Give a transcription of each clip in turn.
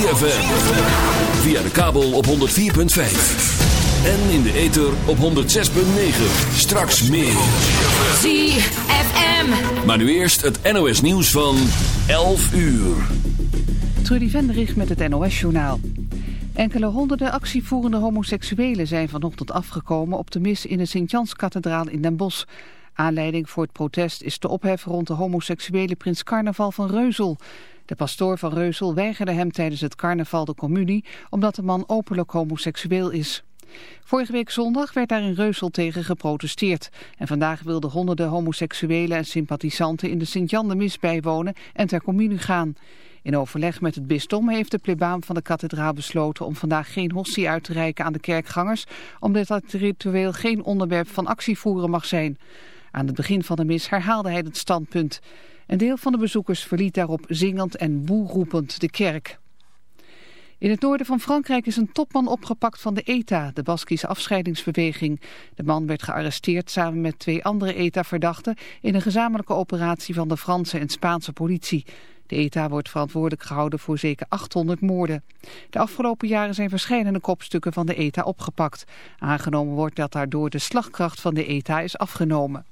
ZFM. Via de kabel op 104.5. En in de ether op 106.9. Straks meer. ZFM. Maar nu eerst het NOS nieuws van 11 uur. Trudy Venderich met het NOS-journaal. Enkele honderden actievoerende homoseksuelen zijn vanochtend afgekomen op de mis in de Sint-Jans-kathedraal in Den Bosch. Aanleiding voor het protest is de ophef rond de homoseksuele prins carnaval van Reuzel. De pastoor van Reuzel weigerde hem tijdens het carnaval de communie omdat de man openlijk homoseksueel is. Vorige week zondag werd daar in Reuzel tegen geprotesteerd. En vandaag wilden honderden homoseksuelen en sympathisanten in de Sint-Jan de mis bijwonen en ter communie gaan. In overleg met het bisdom heeft de plebaan van de kathedraal besloten om vandaag geen hostie uit te reiken aan de kerkgangers, omdat dat ritueel geen onderwerp van actievoeren mag zijn. Aan het begin van de mis herhaalde hij het standpunt. Een deel van de bezoekers verliet daarop zingend en boeroepend de kerk. In het noorden van Frankrijk is een topman opgepakt van de ETA, de Baskische afscheidingsbeweging. De man werd gearresteerd samen met twee andere ETA-verdachten in een gezamenlijke operatie van de Franse en Spaanse politie. De ETA wordt verantwoordelijk gehouden voor zeker 800 moorden. De afgelopen jaren zijn verschillende kopstukken van de ETA opgepakt. Aangenomen wordt dat daardoor de slagkracht van de ETA is afgenomen.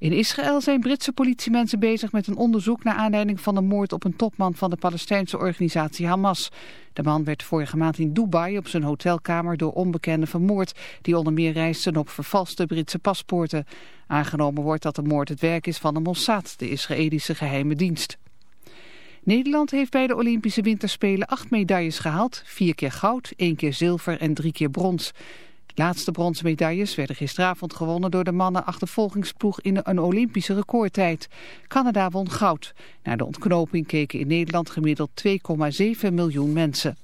In Israël zijn Britse politiemensen bezig met een onderzoek naar aanleiding van de moord op een topman van de Palestijnse organisatie Hamas. De man werd vorige maand in Dubai op zijn hotelkamer door onbekenden vermoord, die onder meer reisden op vervalste Britse paspoorten. Aangenomen wordt dat de moord het werk is van de Mossad, de Israëlische geheime dienst. Nederland heeft bij de Olympische Winterspelen acht medailles gehaald. Vier keer goud, één keer zilver en drie keer brons. Laatste bronzen medailles werden gisteravond gewonnen door de mannen achtervolgingsploeg in een Olympische recordtijd. Canada won goud. Naar de ontknoping keken in Nederland gemiddeld 2,7 miljoen mensen.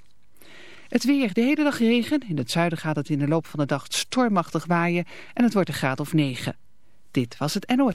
Het weer, de hele dag regen. In het zuiden gaat het in de loop van de dag stormachtig waaien en het wordt een graad of 9. Dit was het NOS.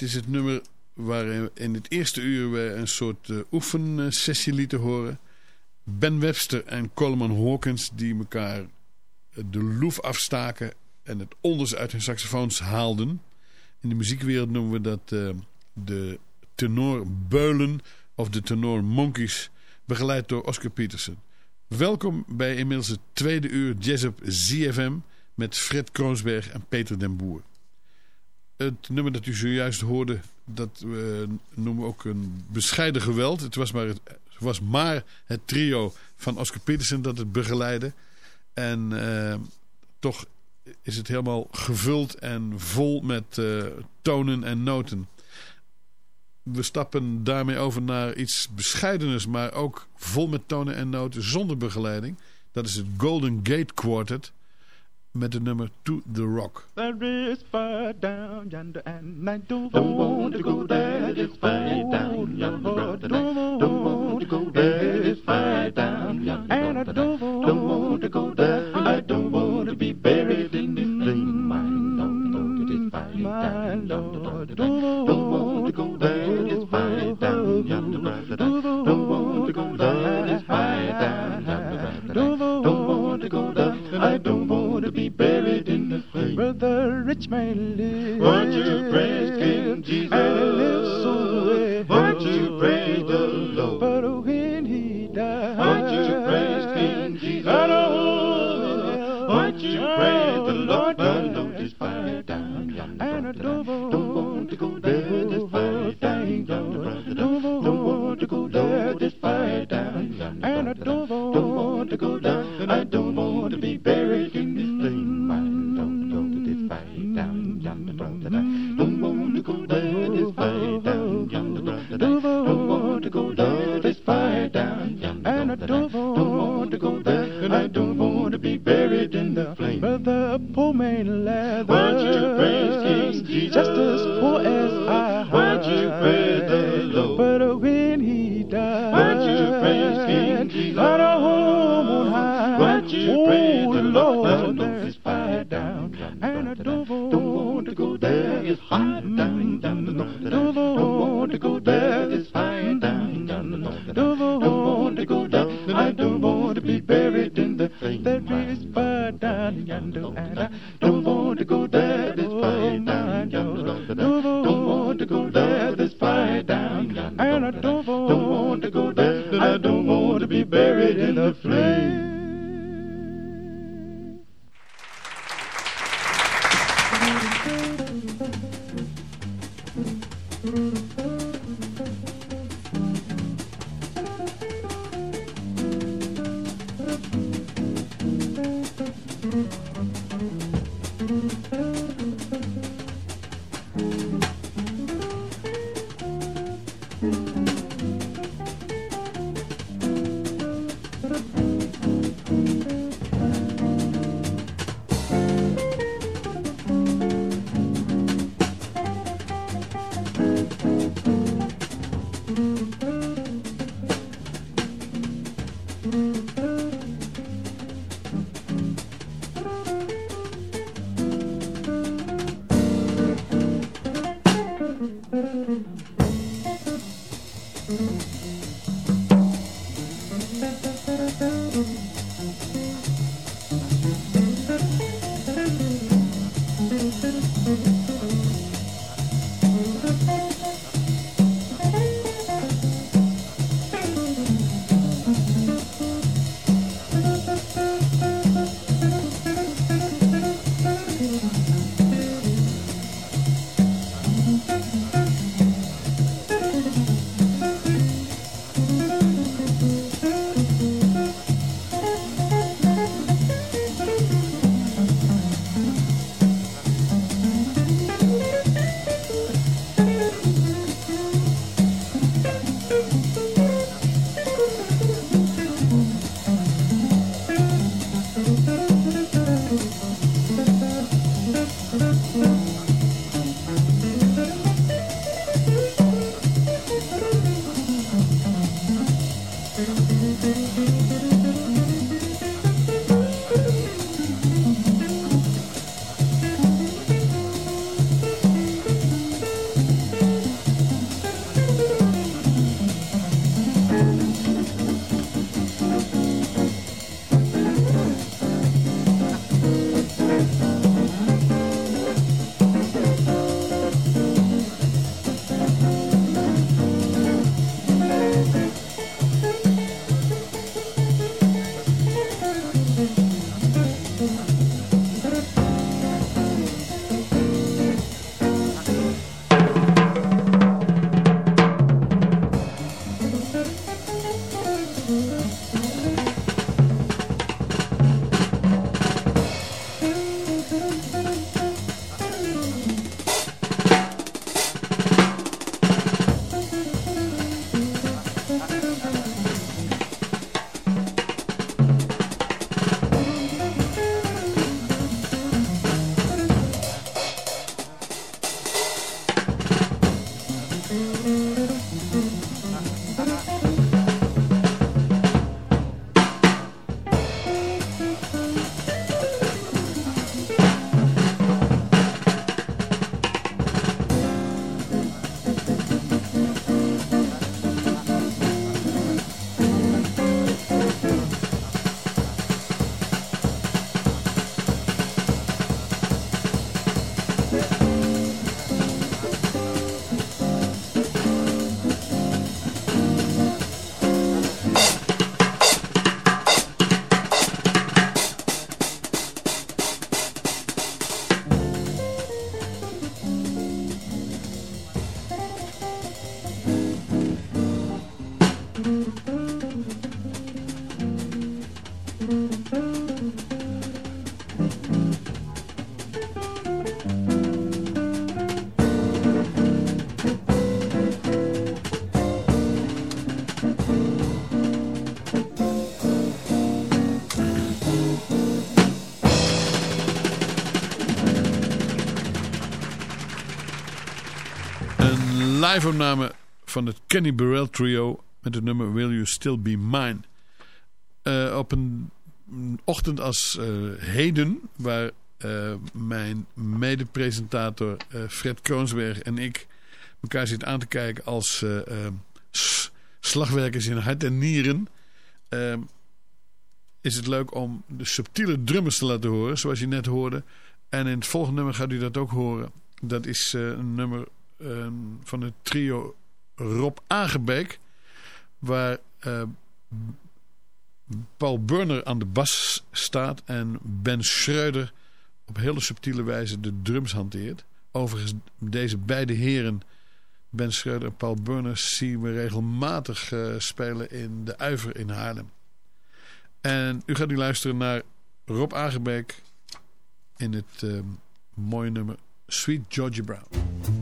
Dit is het nummer waar in het eerste uur we een soort uh, oefensessie lieten horen. Ben Webster en Coleman Hawkins die elkaar de loef afstaken en het onders uit hun saxofoons haalden. In de muziekwereld noemen we dat uh, de tenor beulen of de tenor monkeys, begeleid door Oscar Peterson. Welkom bij inmiddels het tweede uur Jazz op ZFM met Fred Kroonsberg en Peter den Boer. Het nummer dat u zojuist hoorde, dat noemen we ook een bescheiden geweld. Het was maar het, was maar het trio van Oscar Peterson dat het begeleidde. En uh, toch is het helemaal gevuld en vol met uh, tonen en noten. We stappen daarmee over naar iets bescheideners, maar ook vol met tonen en noten zonder begeleiding. Dat is het Golden Gate Quartet met het nummer To The Rock. There is fire down yonder and I don't want to go there. There's fire down yonder, don't want to go there. There's fire down yonder and I don't want to go there. I don't want to be buried the rich man live. Won't you praise King Jesus? And he lives so well. Won't you praise the Lord? But when he died, won't you praise King Jesus? Know. Won't you praise the Lord? The Lord is fire down yonder. And I don't, don't want to go there. There's fire down yonder. Don't, want to go there. There's fire down yonder. And I don't, want to go there. I don't want to be buried in Don't want to go there. This fire down and I don't want to go there. And I don't want to be buried in the flame. Brother, poor man, leather. Won't you praise King Jesus? Just as poor as I. Won't you praise live-opname van het Kenny Burrell trio met het nummer Will You Still Be Mine. Uh, op een ochtend als uh, heden, waar uh, mijn mede-presentator Fred Kroonsberg en ik elkaar zitten aan te kijken als slagwerkers in hart en nieren, is het leuk om de subtiele drummers te laten horen, zoals je net hoorde. En in het volgende nummer gaat u dat ook horen. Dat is een nummer van het trio Rob Aangebeek. Waar uh, Paul Burner aan de bas staat en Ben Schreuder op hele subtiele wijze de drums hanteert. Overigens, deze beide heren, Ben Schreuder en Paul Burner, zien we regelmatig uh, spelen in de Uiver in Haarlem. En u gaat nu luisteren naar Rob Aangebeek in het uh, mooie nummer Sweet Georgia Brown.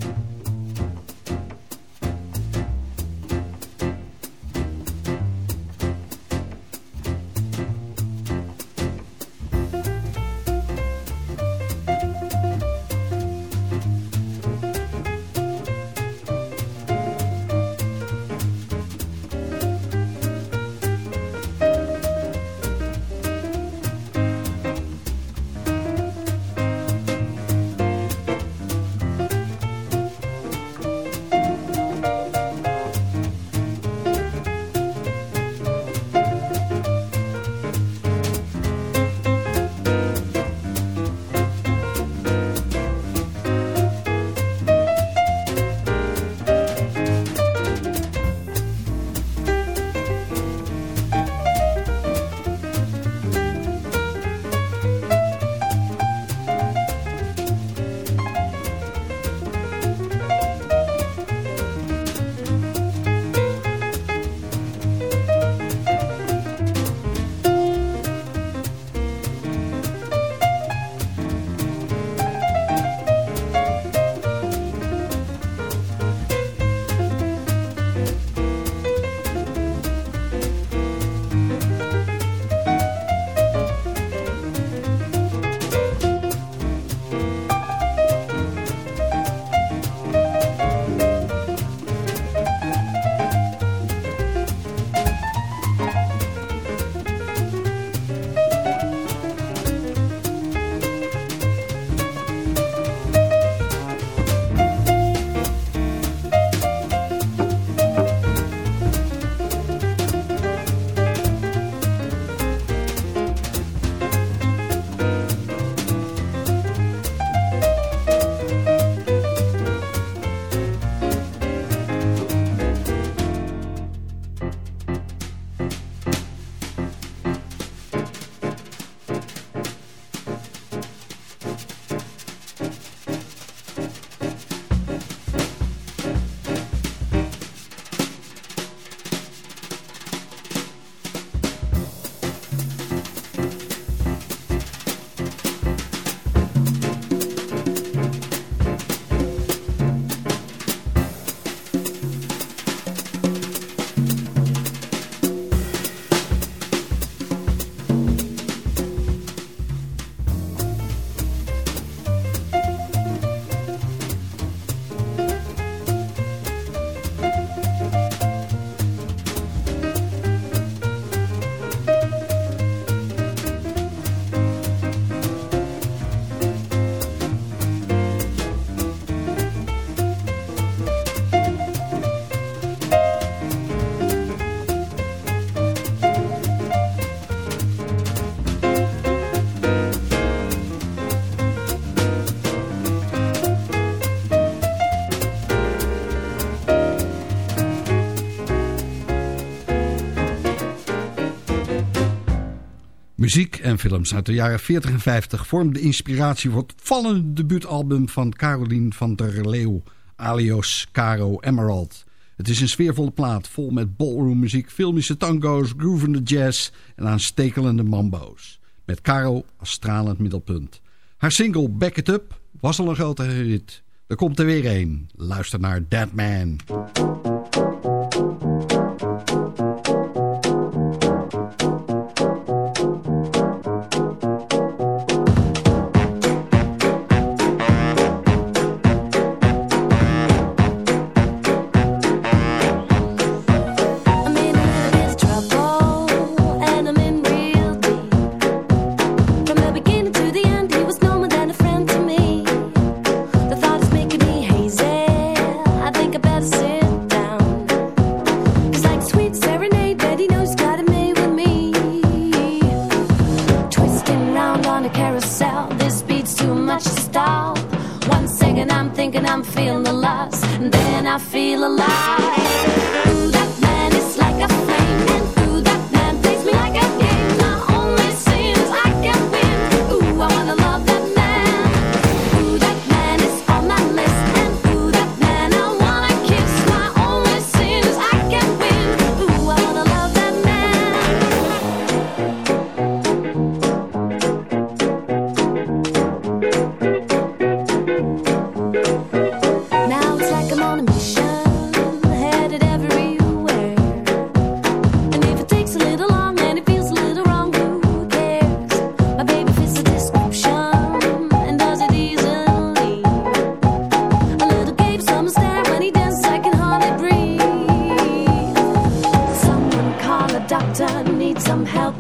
Muziek en films uit de jaren 40 en 50 vormden de inspiratie voor het vallende debuutalbum van Caroline van der Leeuw, alias Caro Emerald. Het is een sfeervolle plaat, vol met ballroommuziek, filmische tango's, groovende jazz en aanstekelende mambo's. Met Caro als stralend middelpunt. Haar single Back It Up was al een grote hit. Er komt er weer een. Luister naar Dead Man.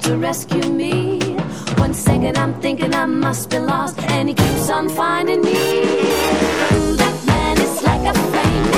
to rescue me. One second I'm thinking I must be lost, and he keeps on finding me. Ooh, that man is like a flame.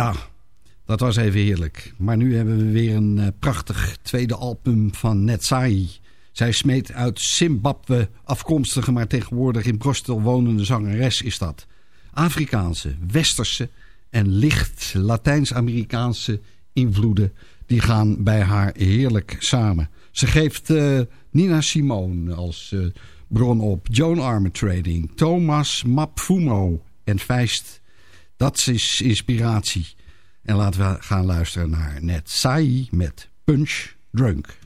Ja, Dat was even heerlijk. Maar nu hebben we weer een uh, prachtig tweede album van Netsai. Zij smeet uit Zimbabwe afkomstige, maar tegenwoordig in Brostel wonende zangeres is dat. Afrikaanse, westerse en licht Latijns-Amerikaanse invloeden... die gaan bij haar heerlijk samen. Ze geeft uh, Nina Simone als uh, bron op, Joan Armatrading, Thomas Mapfumo en Feist. Dat is inspiratie. En laten we gaan luisteren naar Net Sai met Punch Drunk.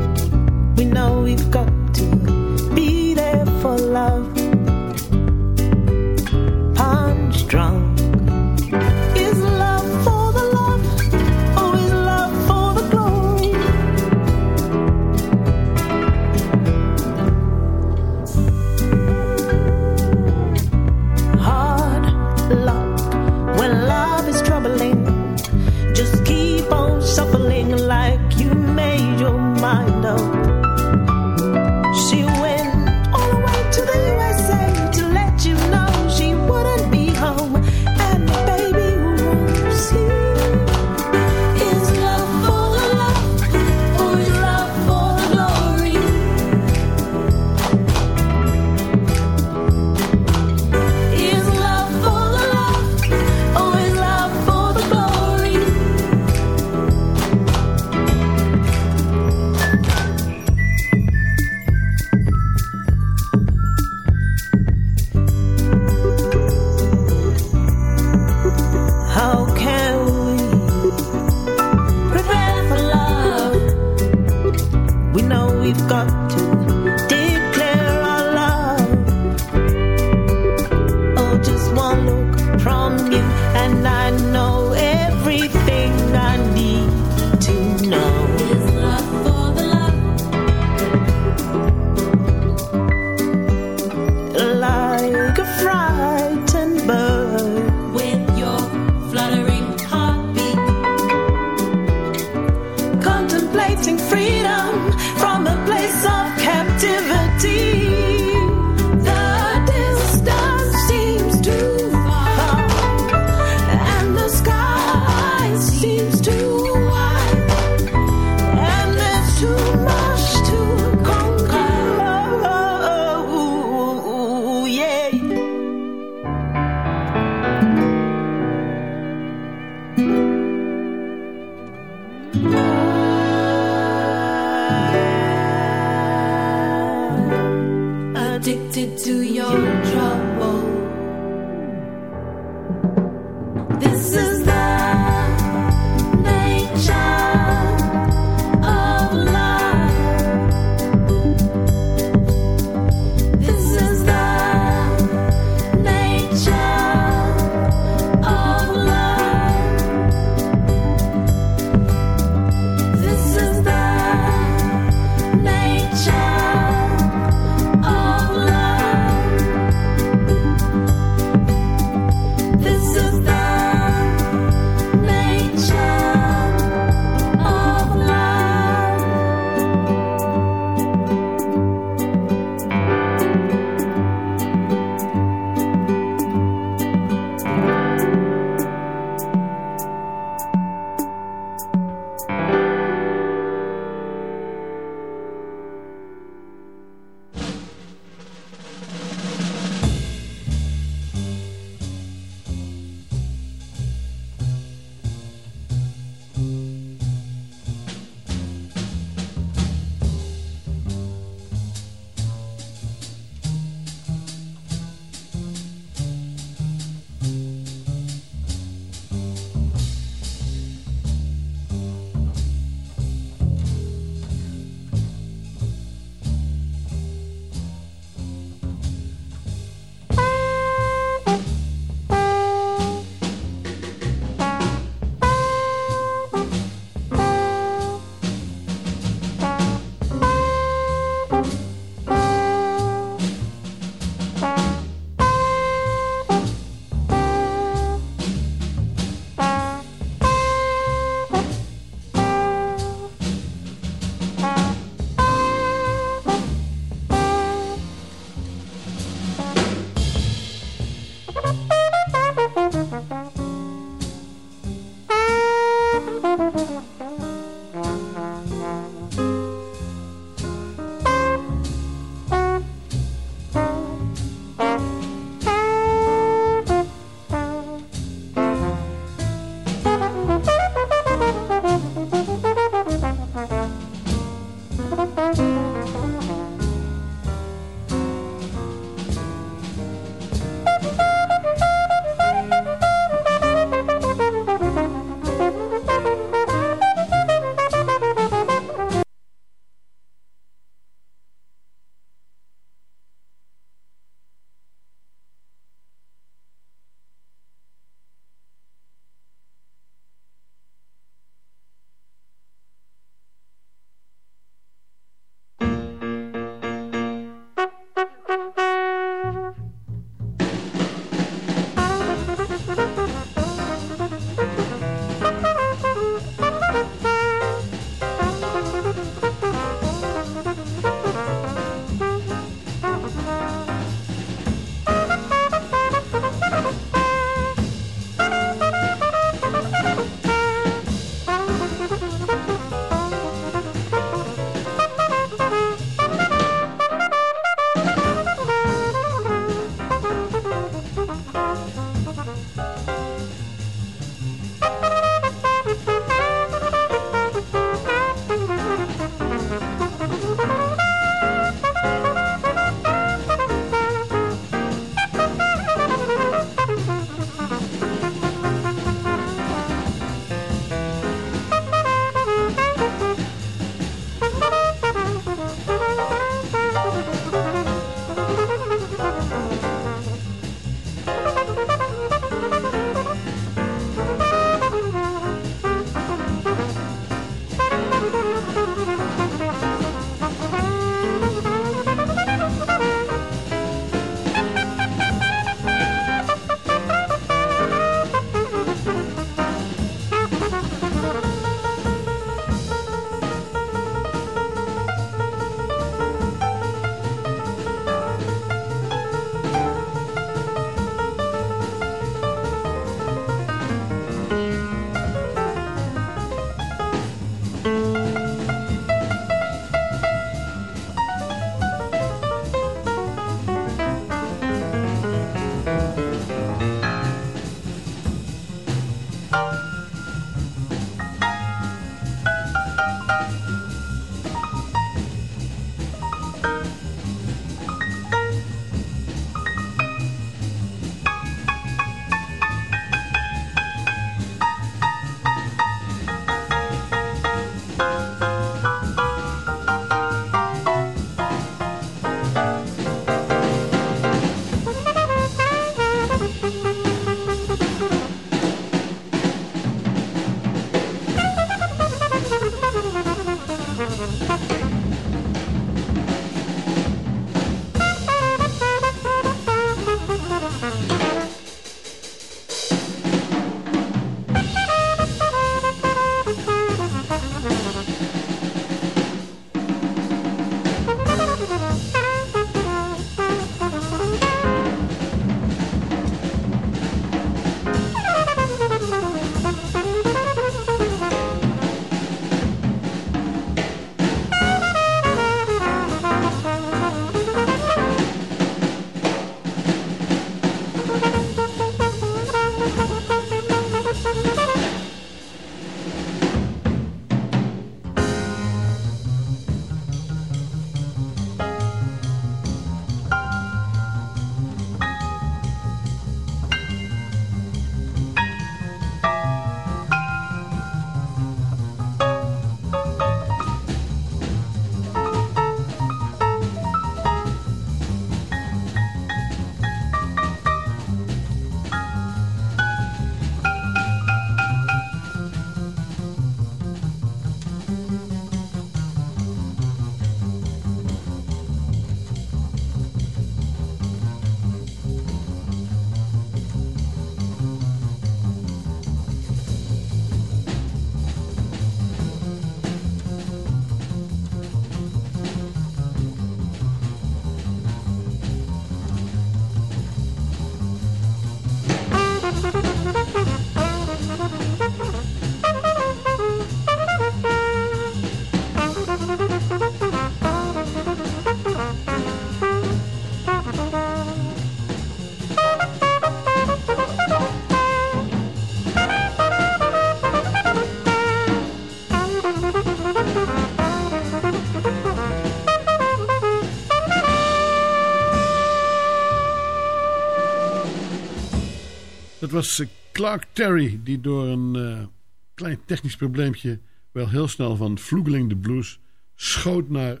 Dat was eh, Clark Terry, die door een uh, klein technisch probleempje... wel heel snel van Vloegeling de Blues schoot naar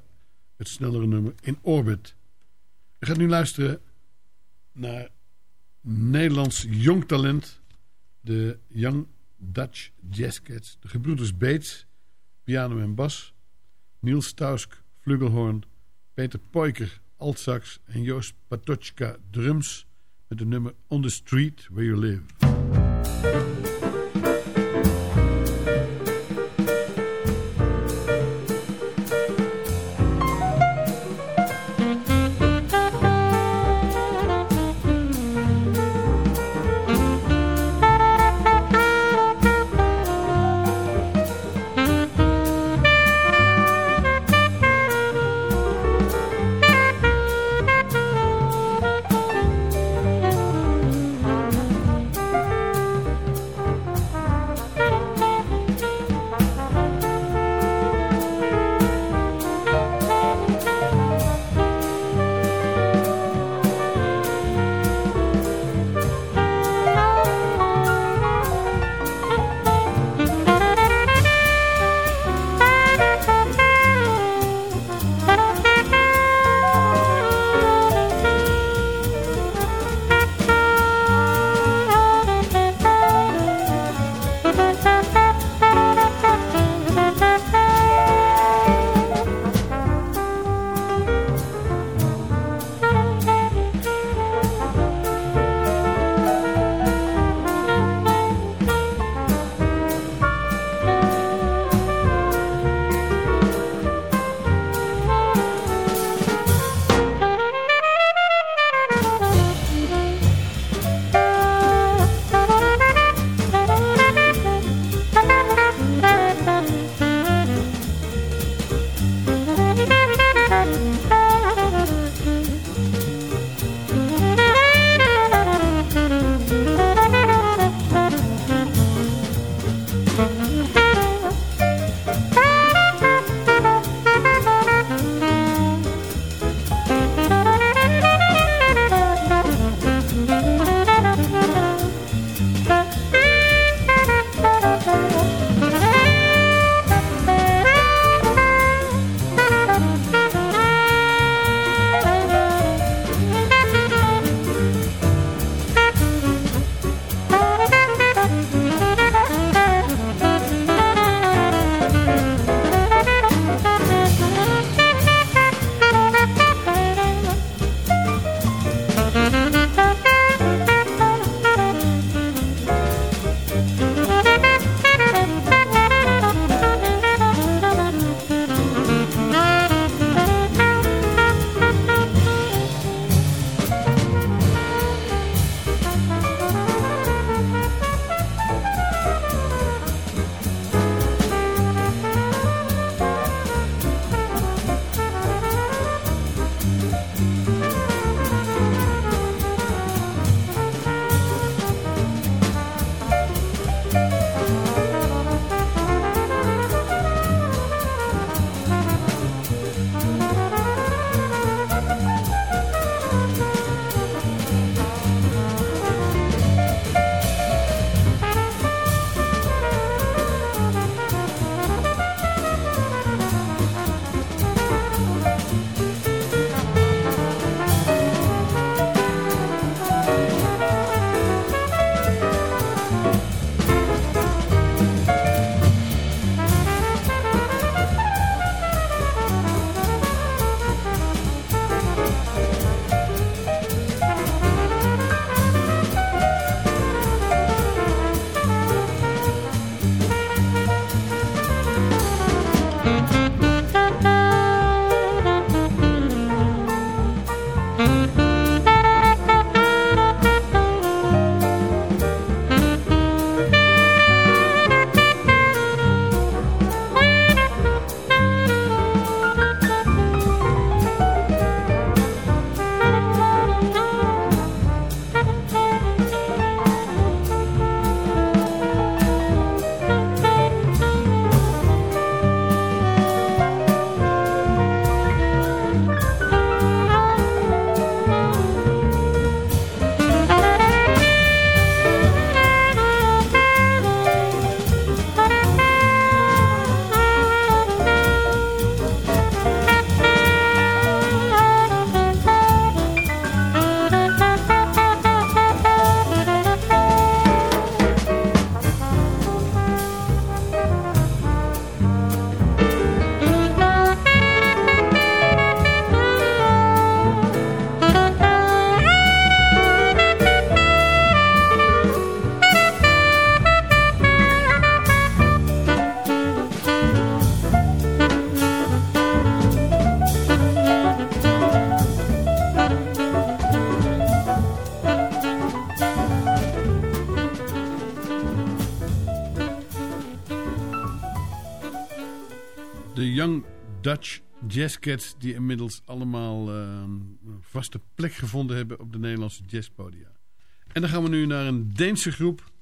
het snellere nummer In Orbit. We gaan nu luisteren naar Nederlands jong talent... de Young Dutch Jazz Cats, de gebroeders Bates, piano en bas... Niels Tausk, flugelhorn, Peter Poiker, altsax en Joost Patochka, drums... met de nummer On the Street Where You Live. Dutch Jazz Cats... die inmiddels allemaal uh, een vaste plek gevonden hebben... op de Nederlandse jazzpodia. En dan gaan we nu naar een Deense groep.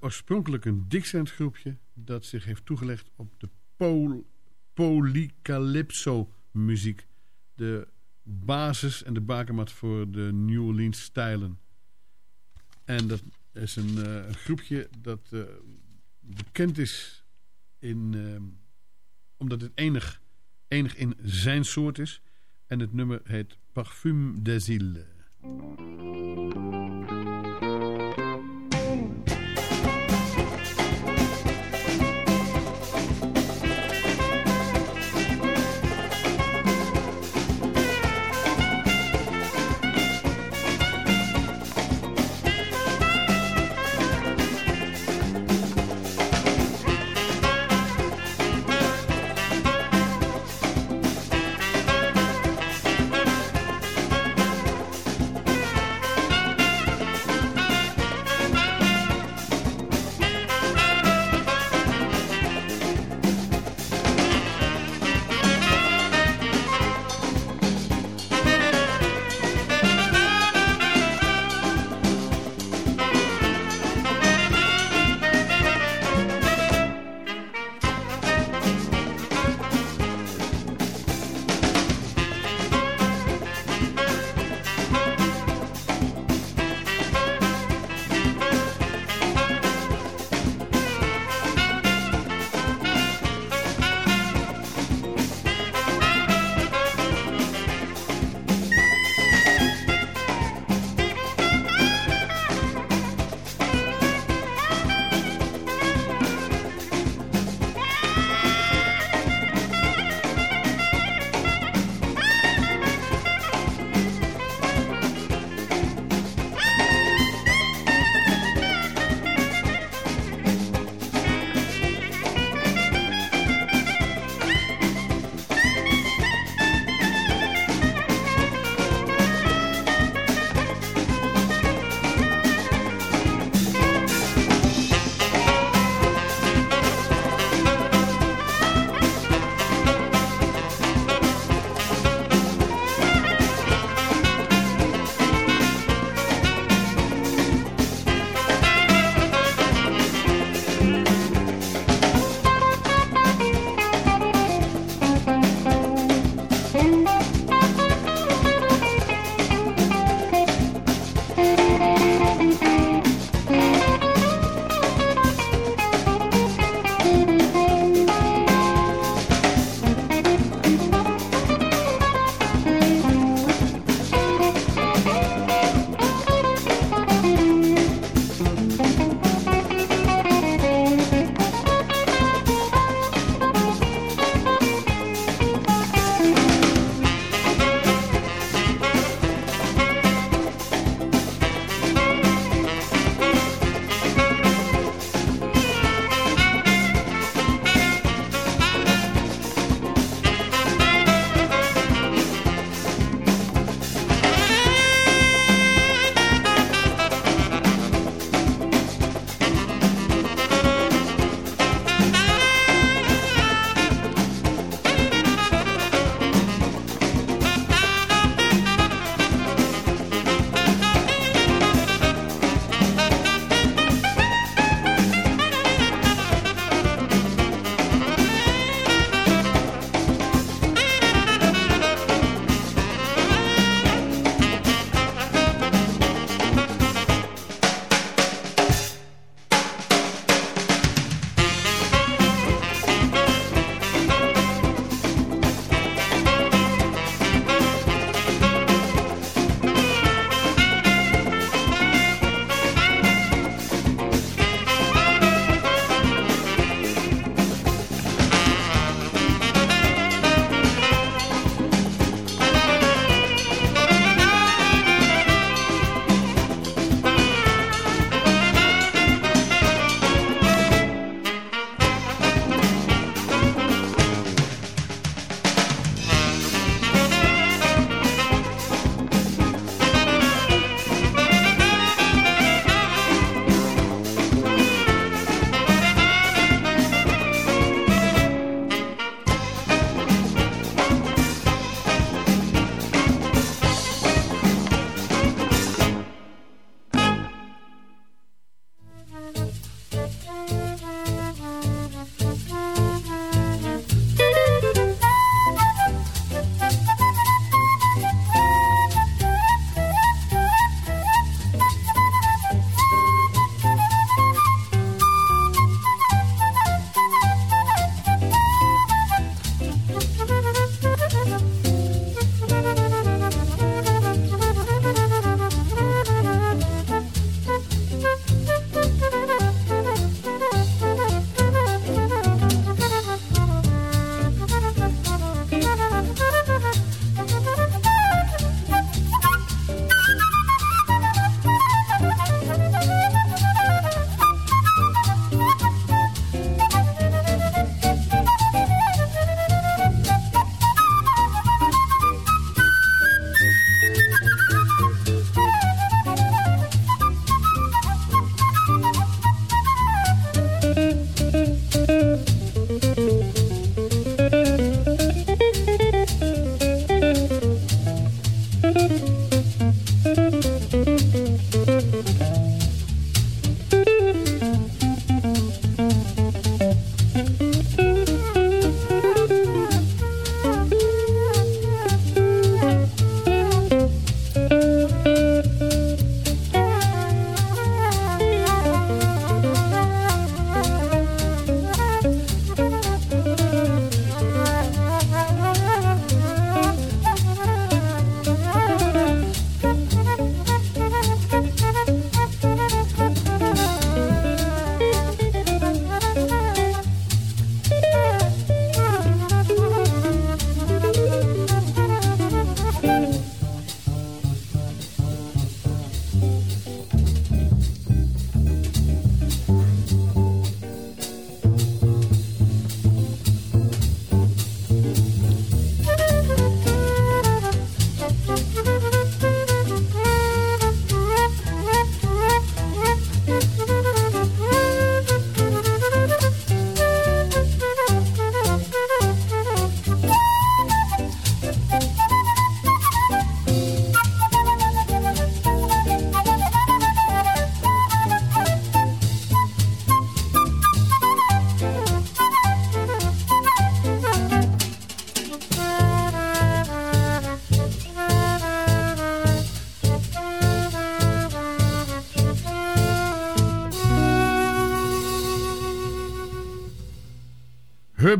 Oorspronkelijk een Dixieland groepje... dat zich heeft toegelegd op de pol polycalypso muziek. De basis en de bakermat voor de New Orleans stijlen. En dat is een, uh, een groepje dat uh, bekend is in, uh, omdat het enig, enig in zijn soort is. En het nummer heet Parfum des Îles.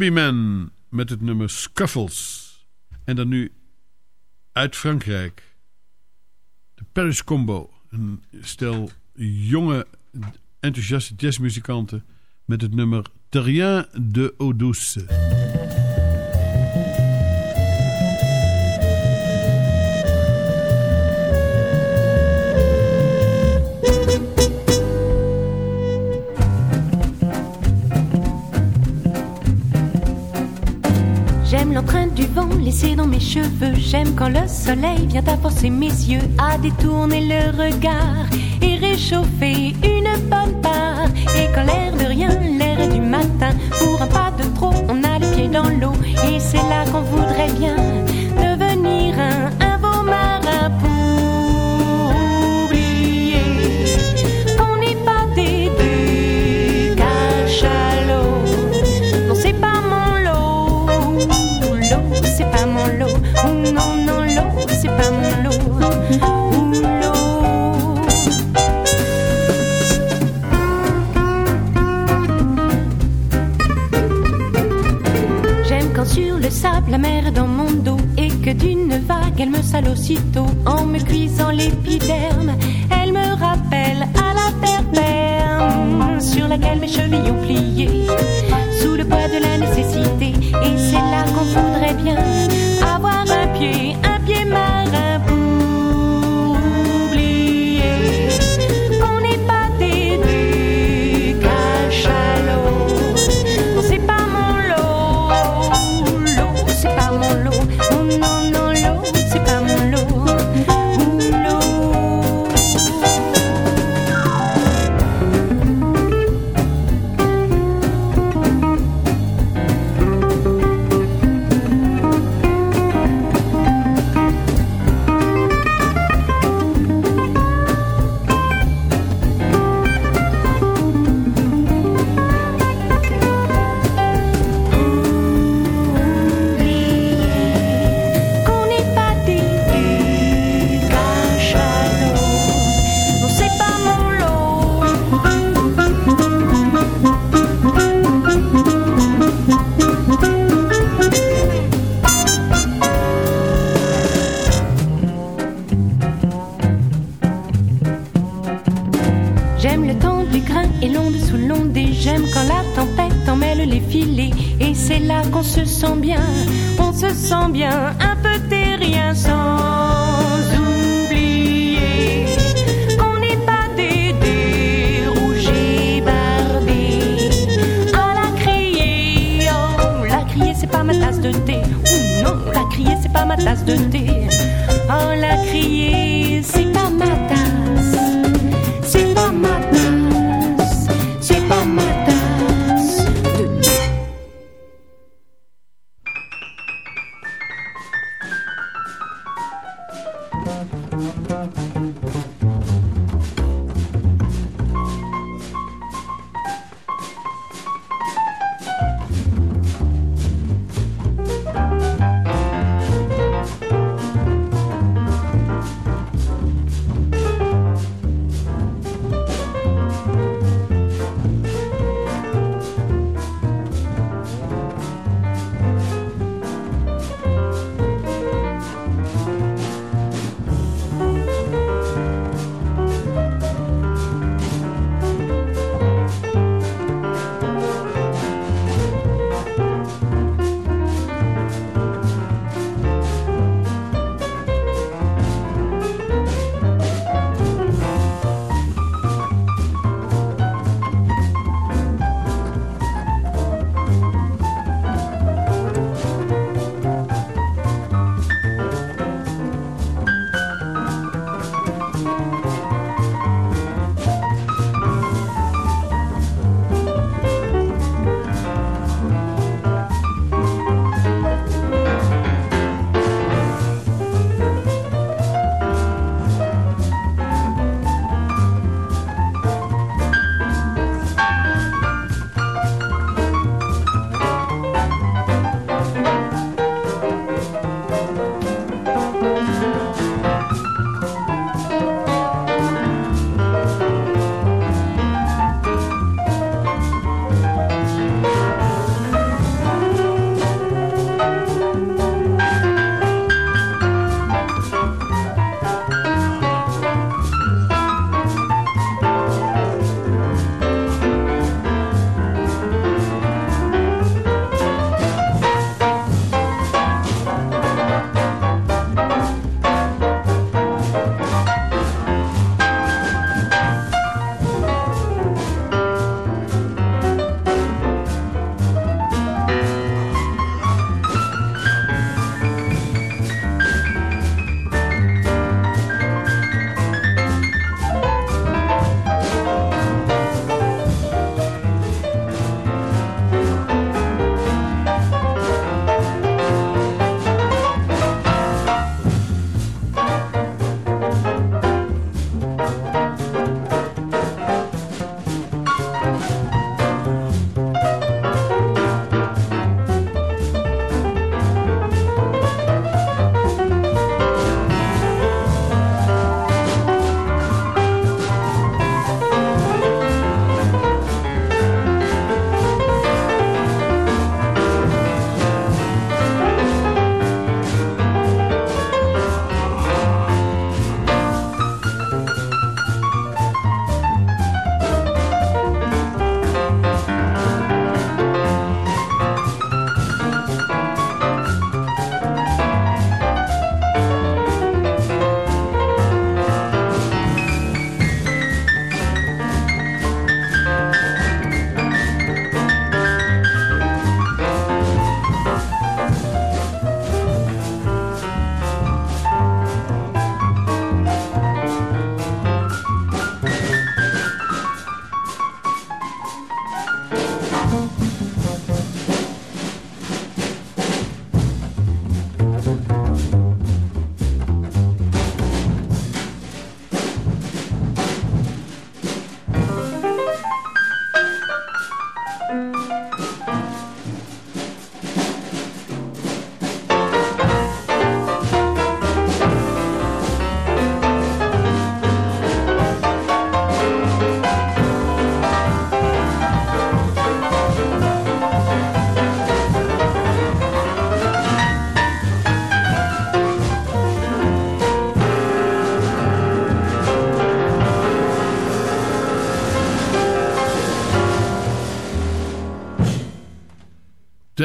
Herbie Man met het nummer Scuffles. En dan nu uit Frankrijk. De Paris Combo. Een stel jonge enthousiaste jazzmuzikanten met het nummer Terrien de Eau. J'aime l'empreinte du vent laissée dans mes cheveux. J'aime quand le soleil vient à forcer mes yeux à détourner le regard et réchauffer une bonne part. Et quand l'air de rien, l'air du matin, pour un pas de trop, on a les pieds dans l'eau. Et c'est là qu'on voudrait bien aussitôt en me cuisant l'épiderme. Elle me rappelle à la terre ferme sur laquelle mes chevilles ont plié ma tasse de thé, ou non la crier c'est pas ma tasse de thé, oh la crier c'est pas ma tasse. C'est pas ma tasse,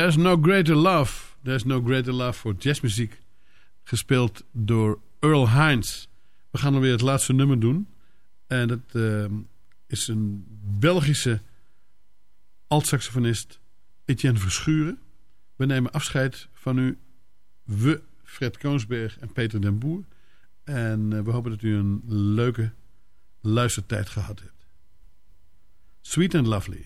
There's No Greater Love. There's No Greater Love voor jazzmuziek. Gespeeld door Earl Hines. We gaan alweer het laatste nummer doen. En dat uh, is een Belgische alt-saxofonist Etienne Verschuren. We nemen afscheid van u. We, Fred Koonsberg en Peter den Boer. En uh, we hopen dat u een leuke luistertijd gehad hebt. Sweet and Lovely.